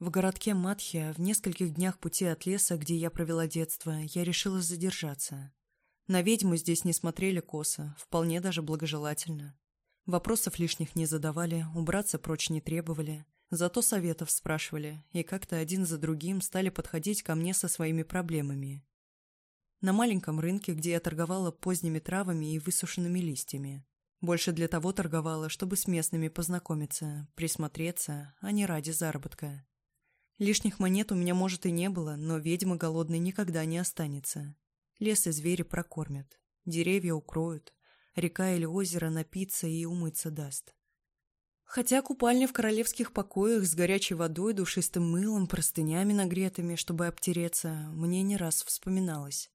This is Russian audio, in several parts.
В городке Матхия, в нескольких днях пути от леса, где я провела детство, я решила задержаться. На ведьму здесь не смотрели косо, вполне даже благожелательно. Вопросов лишних не задавали, убраться прочь не требовали, зато советов спрашивали, и как-то один за другим стали подходить ко мне со своими проблемами. На маленьком рынке, где я торговала поздними травами и высушенными листьями. Больше для того торговала, чтобы с местными познакомиться, присмотреться, а не ради заработка. Лишних монет у меня, может, и не было, но ведьма голодной никогда не останется. Лес и звери прокормят, деревья укроют, река или озеро напиться и умыться даст. Хотя купальня в королевских покоях с горячей водой, душистым мылом, простынями нагретыми, чтобы обтереться, мне не раз вспоминалась.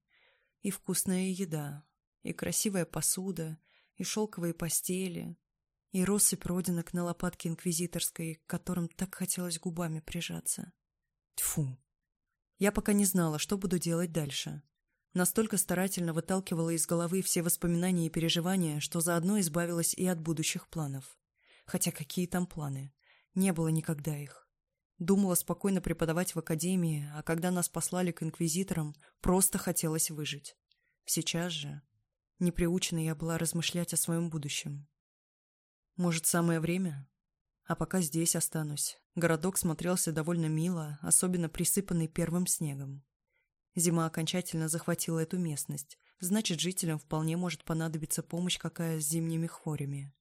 И вкусная еда, и красивая посуда, и шелковые постели, и россыпь родинок на лопатке инквизиторской, к которым так хотелось губами прижаться. Тьфу! Я пока не знала, что буду делать дальше. Настолько старательно выталкивала из головы все воспоминания и переживания, что заодно избавилась и от будущих планов. Хотя какие там планы? Не было никогда их. Думала спокойно преподавать в академии, а когда нас послали к инквизиторам, просто хотелось выжить. Сейчас же... Неприучена я была размышлять о своем будущем, может, самое время? А пока здесь останусь. Городок смотрелся довольно мило, особенно присыпанный первым снегом. Зима окончательно захватила эту местность, значит, жителям вполне может понадобиться помощь какая с зимними хворями.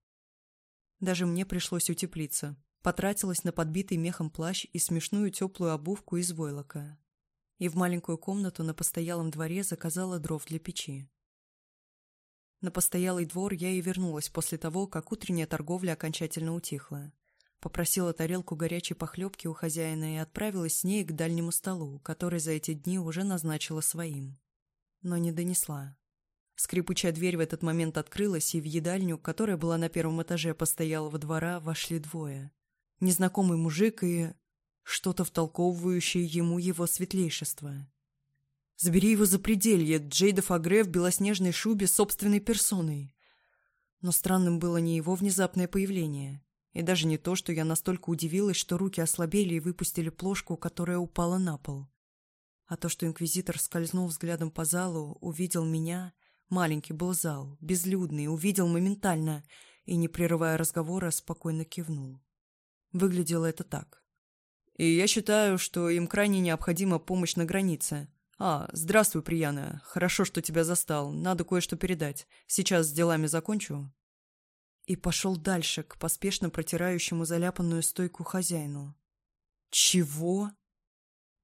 Даже мне пришлось утеплиться. Потратилась на подбитый мехом плащ и смешную теплую обувку из войлока. И в маленькую комнату на постоялом дворе заказала дров для печи. На постоялый двор я и вернулась после того, как утренняя торговля окончательно утихла. Попросила тарелку горячей похлебки у хозяина и отправилась с ней к дальнему столу, который за эти дни уже назначила своим. Но не донесла. Скрипучая дверь в этот момент открылась, и в едальню, которая была на первом этаже постоялого двора, вошли двое. Незнакомый мужик и... что-то втолковывающее ему его светлейшество. Забери его за пределье Джейда Фагре в белоснежной шубе собственной персоной. Но странным было не его внезапное появление, и даже не то, что я настолько удивилась, что руки ослабели и выпустили плошку, которая упала на пол. А то, что инквизитор скользнул взглядом по залу, увидел меня, маленький был зал, безлюдный, увидел моментально и, не прерывая разговора, спокойно кивнул. Выглядело это так. И я считаю, что им крайне необходима помощь на границе. «А, здравствуй, Прияная. Хорошо, что тебя застал. Надо кое-что передать. Сейчас с делами закончу». И пошел дальше, к поспешно протирающему заляпанную стойку хозяину. «Чего?»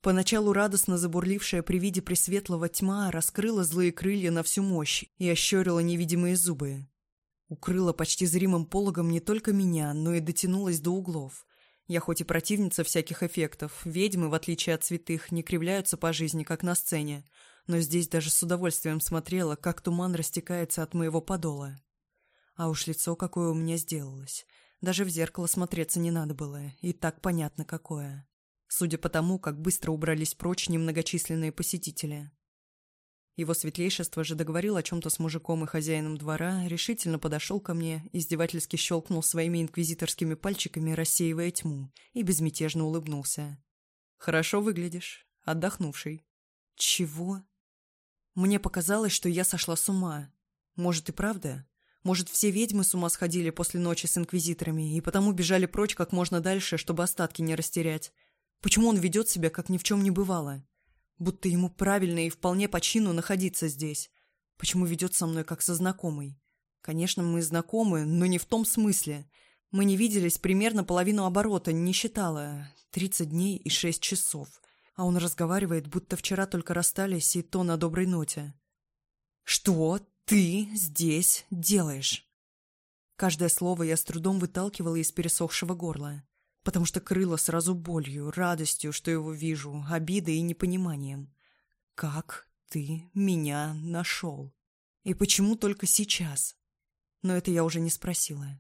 Поначалу радостно забурлившая при виде пресветлого тьма раскрыла злые крылья на всю мощь и ощерила невидимые зубы. Укрыла почти зримым пологом не только меня, но и дотянулась до углов – я хоть и противница всяких эффектов, ведьмы, в отличие от святых, не кривляются по жизни, как на сцене, но здесь даже с удовольствием смотрела, как туман растекается от моего подола. А уж лицо какое у меня сделалось. Даже в зеркало смотреться не надо было, и так понятно какое. Судя по тому, как быстро убрались прочь немногочисленные посетители. Его светлейшество же договорил о чем-то с мужиком и хозяином двора, решительно подошел ко мне, издевательски щелкнул своими инквизиторскими пальчиками, рассеивая тьму, и безмятежно улыбнулся. «Хорошо выглядишь. Отдохнувший». «Чего?» Мне показалось, что я сошла с ума. Может и правда? Может, все ведьмы с ума сходили после ночи с инквизиторами и потому бежали прочь как можно дальше, чтобы остатки не растерять? Почему он ведет себя, как ни в чем не бывало?» будто ему правильно и вполне по чину находиться здесь. Почему ведет со мной как со знакомой? Конечно, мы знакомы, но не в том смысле. Мы не виделись примерно половину оборота, не считала. 30 дней и шесть часов. А он разговаривает, будто вчера только расстались, и то на доброй ноте. «Что ты здесь делаешь?» Каждое слово я с трудом выталкивала из пересохшего горла потому что крыло сразу болью, радостью, что его вижу, обидой и непониманием. Как ты меня нашел? И почему только сейчас? Но это я уже не спросила.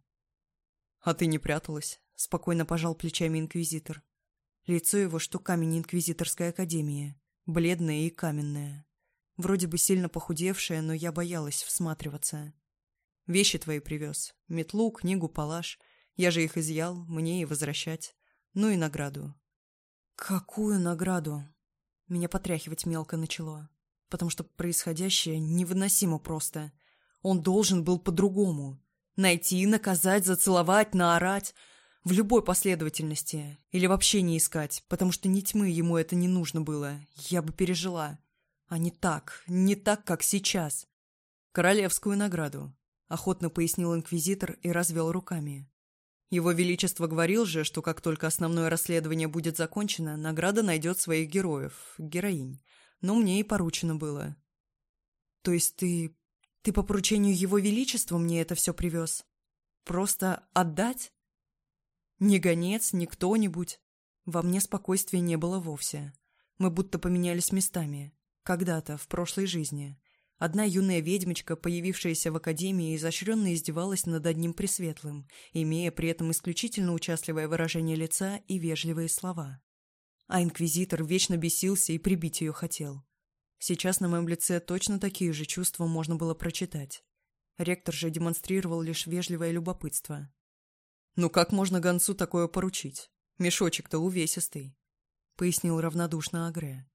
А ты не пряталась? Спокойно пожал плечами инквизитор. Лицо его, что камень инквизиторской академии, бледное и каменное. Вроде бы сильно похудевшее, но я боялась всматриваться. Вещи твои привез. Метлу, книгу, палаш — я же их изъял, мне и возвращать. Ну и награду». «Какую награду?» Меня потряхивать мелко начало, потому что происходящее невыносимо просто. Он должен был по-другому. Найти, наказать, зацеловать, наорать. В любой последовательности. Или вообще не искать, потому что ни тьмы ему это не нужно было. Я бы пережила. А не так, не так, как сейчас. «Королевскую награду», — охотно пояснил инквизитор и развел руками. Его Величество говорил же, что как только основное расследование будет закончено, награда найдет своих героев, героинь. Но мне и поручено было. То есть ты... ты по поручению Его Величества мне это все привез? Просто отдать? Ни гонец, ни кто-нибудь. Во мне спокойствия не было вовсе. Мы будто поменялись местами. Когда-то, в прошлой жизни. Одна юная ведьмочка, появившаяся в академии, изощренно издевалась над одним пресветлым, имея при этом исключительно участливое выражение лица и вежливые слова. А инквизитор вечно бесился и прибить ее хотел. Сейчас на моем лице точно такие же чувства можно было прочитать. Ректор же демонстрировал лишь вежливое любопытство. «Ну как можно гонцу такое поручить? Мешочек-то увесистый», — пояснил равнодушно Агре.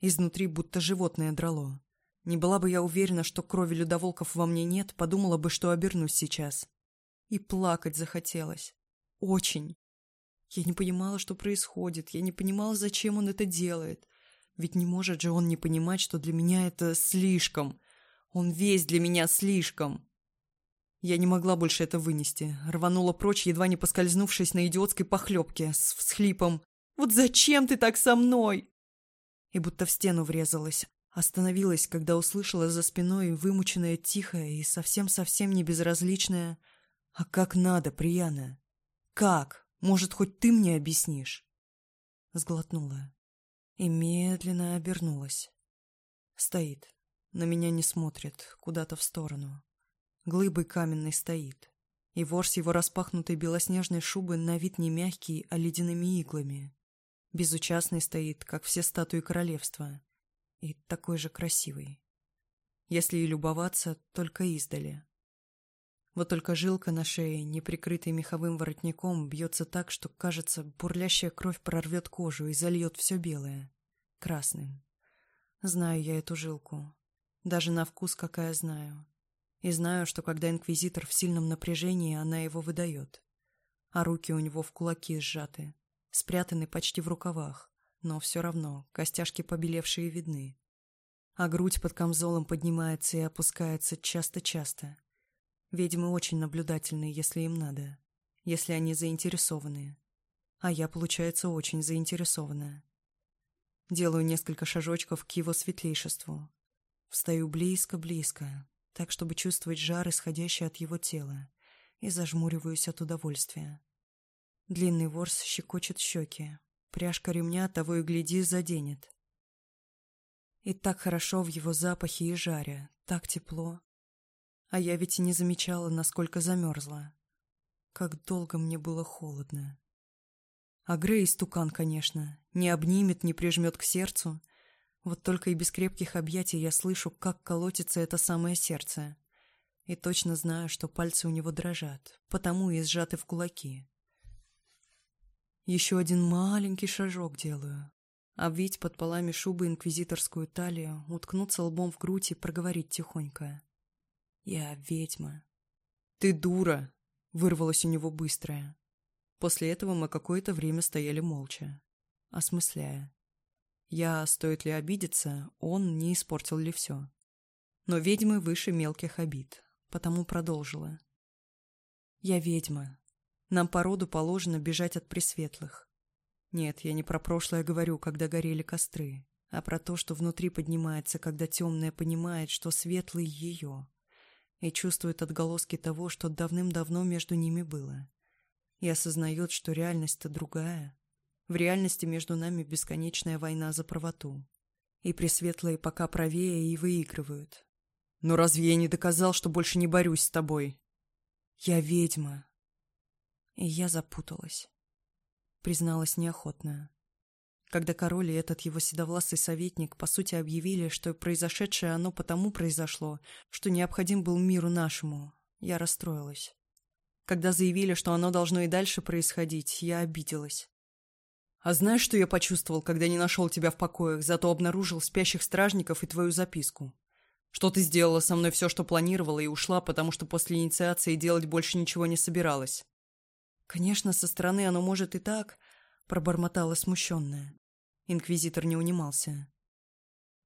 Изнутри будто животное драло. Не была бы я уверена, что крови людоволков во мне нет, подумала бы, что обернусь сейчас. И плакать захотелось. Очень. Я не понимала, что происходит. Я не понимала, зачем он это делает. Ведь не может же он не понимать, что для меня это слишком. Он весь для меня слишком. Я не могла больше это вынести. Рванула прочь, едва не поскользнувшись на идиотской похлебке, с всхлипом. «Вот зачем ты так со мной?» И будто в стену врезалась. Остановилась, когда услышала за спиной вымученное тихое и совсем-совсем не безразличное «А как надо, Прияна? Как? Может, хоть ты мне объяснишь?» Сглотнула и медленно обернулась. Стоит. На меня не смотрит, куда-то в сторону. Глыбой каменной стоит. И ворс его распахнутой белоснежной шубы на вид не мягкий, а ледяными иглами. Безучастный стоит, как все статуи королевства и такой же красивый. Если и любоваться, только издали. Вот только жилка на шее, не прикрытой меховым воротником, бьется так, что, кажется, бурлящая кровь прорвет кожу и зальет все белое. Красным. Знаю я эту жилку. Даже на вкус какая знаю. И знаю, что когда инквизитор в сильном напряжении, она его выдает. А руки у него в кулаки сжаты, спрятаны почти в рукавах но все равно костяшки побелевшие видны. А грудь под камзолом поднимается и опускается часто-часто. Ведьмы очень наблюдательные если им надо, если они заинтересованные А я, получается, очень заинтересованная. Делаю несколько шажочков к его светлейшеству. Встаю близко-близко, так, чтобы чувствовать жар, исходящий от его тела, и зажмуриваюсь от удовольствия. Длинный ворс щекочет щеки, пряжка ремня того и гляди заденет. И так хорошо в его запахе и жаре, так тепло. А я ведь и не замечала, насколько замерзла. Как долго мне было холодно. А Грей стукан, конечно, не обнимет, не прижмет к сердцу. Вот только и без крепких объятий я слышу, как колотится это самое сердце. И точно знаю, что пальцы у него дрожат, потому и сжаты в кулаки. Еще один маленький шажок делаю. А Обвить под полами шубы инквизиторскую талию, уткнуться лбом в грудь и проговорить тихонько. «Я ведьма». «Ты дура!» — вырвалось у него быстрое. После этого мы какое-то время стояли молча, осмысляя. Я, стоит ли обидеться, он не испортил ли все. Но ведьмы выше мелких обид, потому продолжила. «Я ведьма. Нам по роду положено бежать от пресветлых. Нет, я не про прошлое говорю, когда горели костры, а про то, что внутри поднимается, когда темное понимает, что светлый ее, и чувствует отголоски того, что давным-давно между ними было, и осознает, что реальность-то другая. В реальности между нами бесконечная война за правоту. И пресветлые пока правее и выигрывают. Но разве я не доказал, что больше не борюсь с тобой? Я ведьма, и я запуталась. Призналась неохотная. Когда король и этот его седовласый советник по сути объявили, что произошедшее оно потому произошло, что необходим был миру нашему, я расстроилась. Когда заявили, что оно должно и дальше происходить, я обиделась. А знаешь, что я почувствовал, когда не нашел тебя в покоях, зато обнаружил спящих стражников и твою записку? Что ты сделала со мной все, что планировала, и ушла, потому что после инициации делать больше ничего не собиралась. Конечно, со стороны оно может и так, пробормотала смущенная. Инквизитор не унимался.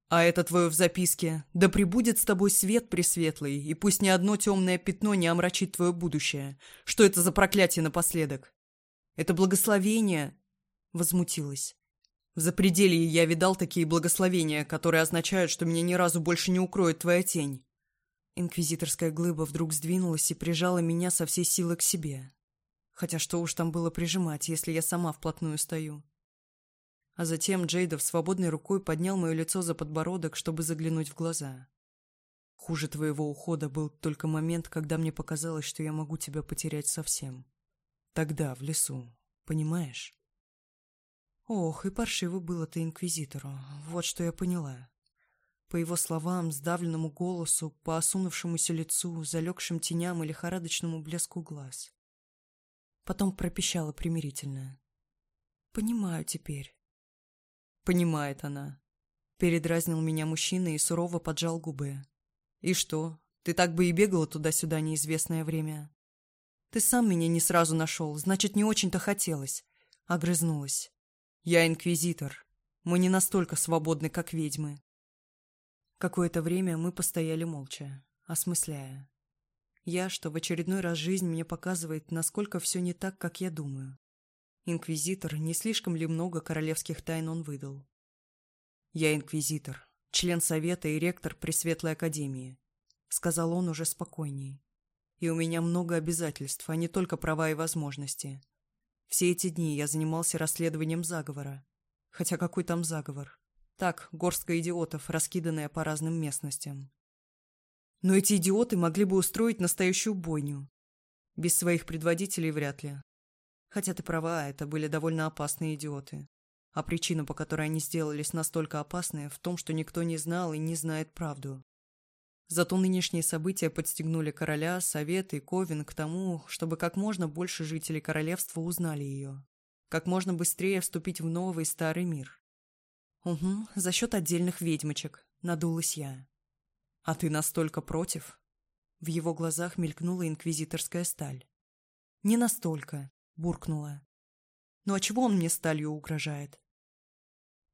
А это твое в записке. Да прибудет с тобой свет пресветлый, и пусть ни одно темное пятно не омрачит твое будущее. Что это за проклятие напоследок? Это благословение, возмутилась. В запределье я видал такие благословения, которые означают, что меня ни разу больше не укроет твоя тень. Инквизиторская глыба вдруг сдвинулась и прижала меня со всей силы к себе. Хотя что уж там было прижимать, если я сама вплотную стою. А затем Джейдов свободной рукой поднял мое лицо за подбородок, чтобы заглянуть в глаза. Хуже твоего ухода был только момент, когда мне показалось, что я могу тебя потерять совсем. Тогда, в лесу. Понимаешь? Ох, и паршиво было ты инквизитору. Вот что я поняла. По его словам, сдавленному голосу, по осунувшемуся лицу, залегшим теням и лихорадочному блеску глаз потом пропищала примирительно. «Понимаю теперь». «Понимает она». Передразнил меня мужчина и сурово поджал губы. «И что? Ты так бы и бегала туда-сюда неизвестное время». «Ты сам меня не сразу нашел, значит, не очень-то хотелось». Огрызнулась. «Я инквизитор. Мы не настолько свободны, как ведьмы». Какое-то время мы постояли молча, осмысляя. Я, что в очередной раз жизнь мне показывает, насколько все не так, как я думаю. Инквизитор, не слишком ли много королевских тайн он выдал? Я инквизитор, член совета и ректор Пресветлой Академии, сказал он уже спокойнее. И у меня много обязательств, а не только права и возможности. Все эти дни я занимался расследованием заговора. Хотя какой там заговор? Так, горстка идиотов, раскиданная по разным местностям. Но эти идиоты могли бы устроить настоящую бойню. Без своих предводителей вряд ли. Хотя ты права, это были довольно опасные идиоты. А причина, по которой они сделались настолько опасной, в том, что никто не знал и не знает правду. Зато нынешние события подстегнули короля, совет и Ковен к тому, чтобы как можно больше жителей королевства узнали ее. Как можно быстрее вступить в новый старый мир. Угу, за счет отдельных ведьмочек, надулась я. «А ты настолько против?» В его глазах мелькнула инквизиторская сталь. «Не настолько», — буркнула. «Ну а чего он мне сталью угрожает?»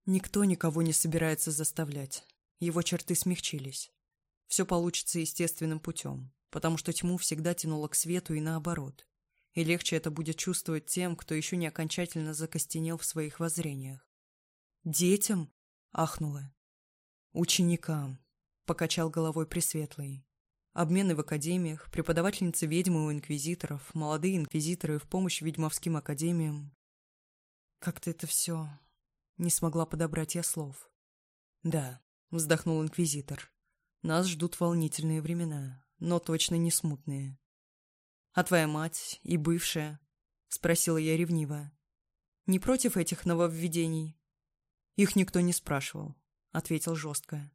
Никто никого не собирается заставлять. Его черты смягчились. Все получится естественным путем, потому что тьму всегда тянуло к свету и наоборот. И легче это будет чувствовать тем, кто еще не окончательно закостенел в своих воззрениях. «Детям?» – ахнула. «Ученикам», покачал головой Пресветлый. Обмены в академиях, преподавательницы ведьмы у инквизиторов, молодые инквизиторы в помощь ведьмовским академиям. Как-то это все... Не смогла подобрать я слов. Да, вздохнул инквизитор. Нас ждут волнительные времена, но точно не смутные. А твоя мать и бывшая? Спросила я ревниво. Не против этих нововведений? Их никто не спрашивал, ответил жестко.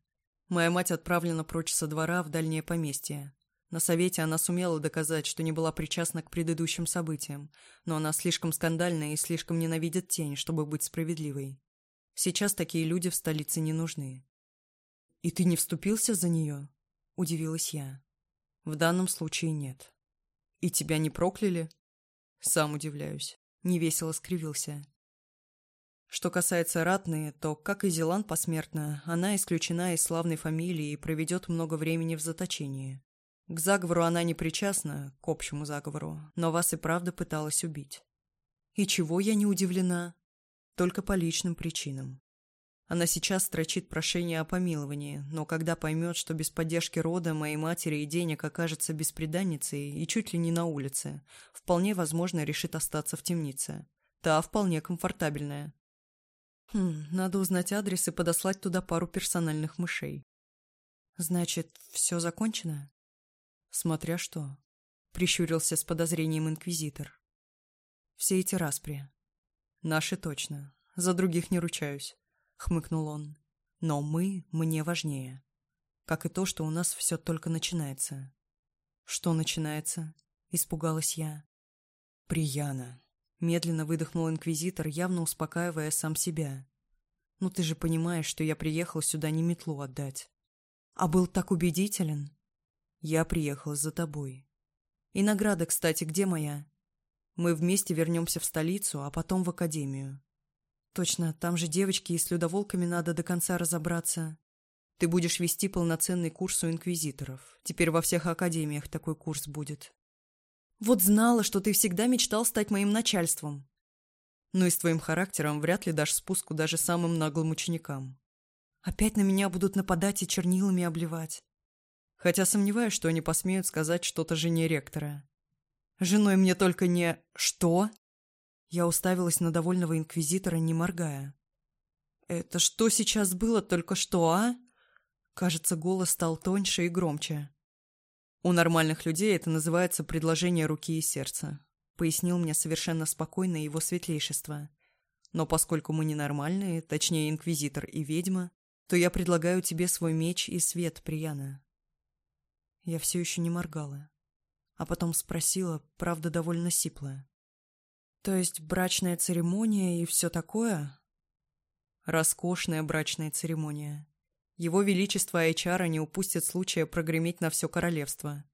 Моя мать отправлена прочь со двора в дальнее поместье. На совете она сумела доказать, что не была причастна к предыдущим событиям, но она слишком скандальная и слишком ненавидит тень, чтобы быть справедливой. Сейчас такие люди в столице не нужны. «И ты не вступился за нее?» – удивилась я. «В данном случае нет». «И тебя не прокляли?» «Сам удивляюсь». Невесело скривился. Что касается Ратны, то, как и Зелан посмертно, она исключена из славной фамилии и проведет много времени в заточении. К заговору она не причастна, к общему заговору, но вас и правда пыталась убить. И чего я не удивлена? Только по личным причинам. Она сейчас строчит прошение о помиловании, но когда поймет, что без поддержки рода, моей матери и денег окажется бесприданницей и чуть ли не на улице, вполне возможно решит остаться в темнице. Та вполне комфортабельная. Хм, надо узнать адрес и подослать туда пару персональных мышей. Значит, все закончено? Смотря что. Прищурился с подозрением инквизитор. Все эти распри. Наши точно. За других не ручаюсь. Хмыкнул он. Но мы мне важнее. Как и то, что у нас все только начинается. Что начинается? Испугалась я. Прияна. Медленно выдохнул инквизитор, явно успокаивая сам себя. «Ну ты же понимаешь, что я приехал сюда не метлу отдать. А был так убедителен. Я приехал за тобой. И награда, кстати, где моя? Мы вместе вернемся в столицу, а потом в академию. Точно, там же девочки и с людоволками надо до конца разобраться. Ты будешь вести полноценный курс у инквизиторов. Теперь во всех академиях такой курс будет. Вот знала, что ты всегда мечтал стать моим начальством. Но и с твоим характером вряд ли дашь спуску даже самым наглым ученикам. Опять на меня будут нападать и чернилами обливать. Хотя сомневаюсь, что они посмеют сказать что-то жене ректора. Женой мне только не... Что? Я уставилась на довольного инквизитора, не моргая. «Это что сейчас было только что, а?» Кажется, голос стал тоньше и громче. У нормальных людей это называется предложение руки и сердца. Пояснил мне совершенно спокойно его светлейшество. Но поскольку мы ненормальные, точнее инквизитор и ведьма, то я предлагаю тебе свой меч и свет, Прияна. Я все еще не моргала. А потом спросила, правда, довольно сиплая. То есть брачная церемония и все такое? Роскошная брачная церемония. Его Величество Айчара не упустит случая прогреметь на все королевство.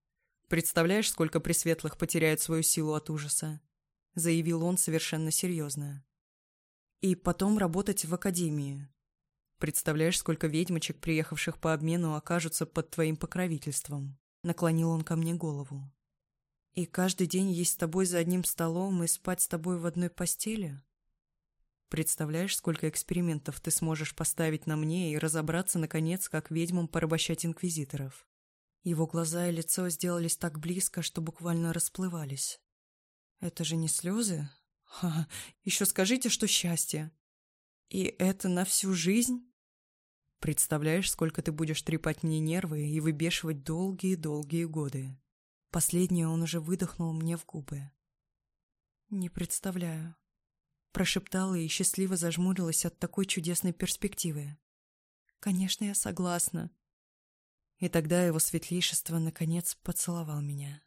Представляешь, сколько пресветлых потеряет свою силу от ужаса?» Заявил он совершенно серьезно. «И потом работать в академии. Представляешь, сколько ведьмочек, приехавших по обмену, окажутся под твоим покровительством?» Наклонил он ко мне голову. «И каждый день есть с тобой за одним столом и спать с тобой в одной постели?» Представляешь, сколько экспериментов ты сможешь поставить на мне и разобраться, наконец, как ведьмам порабощать инквизиторов. Его глаза и лицо сделались так близко, что буквально расплывались. Это же не слезы? Ха, еще скажите, что счастье. И это на всю жизнь? Представляешь, сколько ты будешь трепать мне нервы и выбешивать долгие-долгие годы. Последнее он уже выдохнул мне в губы. Не представляю прошептала и счастливо зажмурилась от такой чудесной перспективы. «Конечно, я согласна». И тогда его светлейшество наконец поцеловал меня.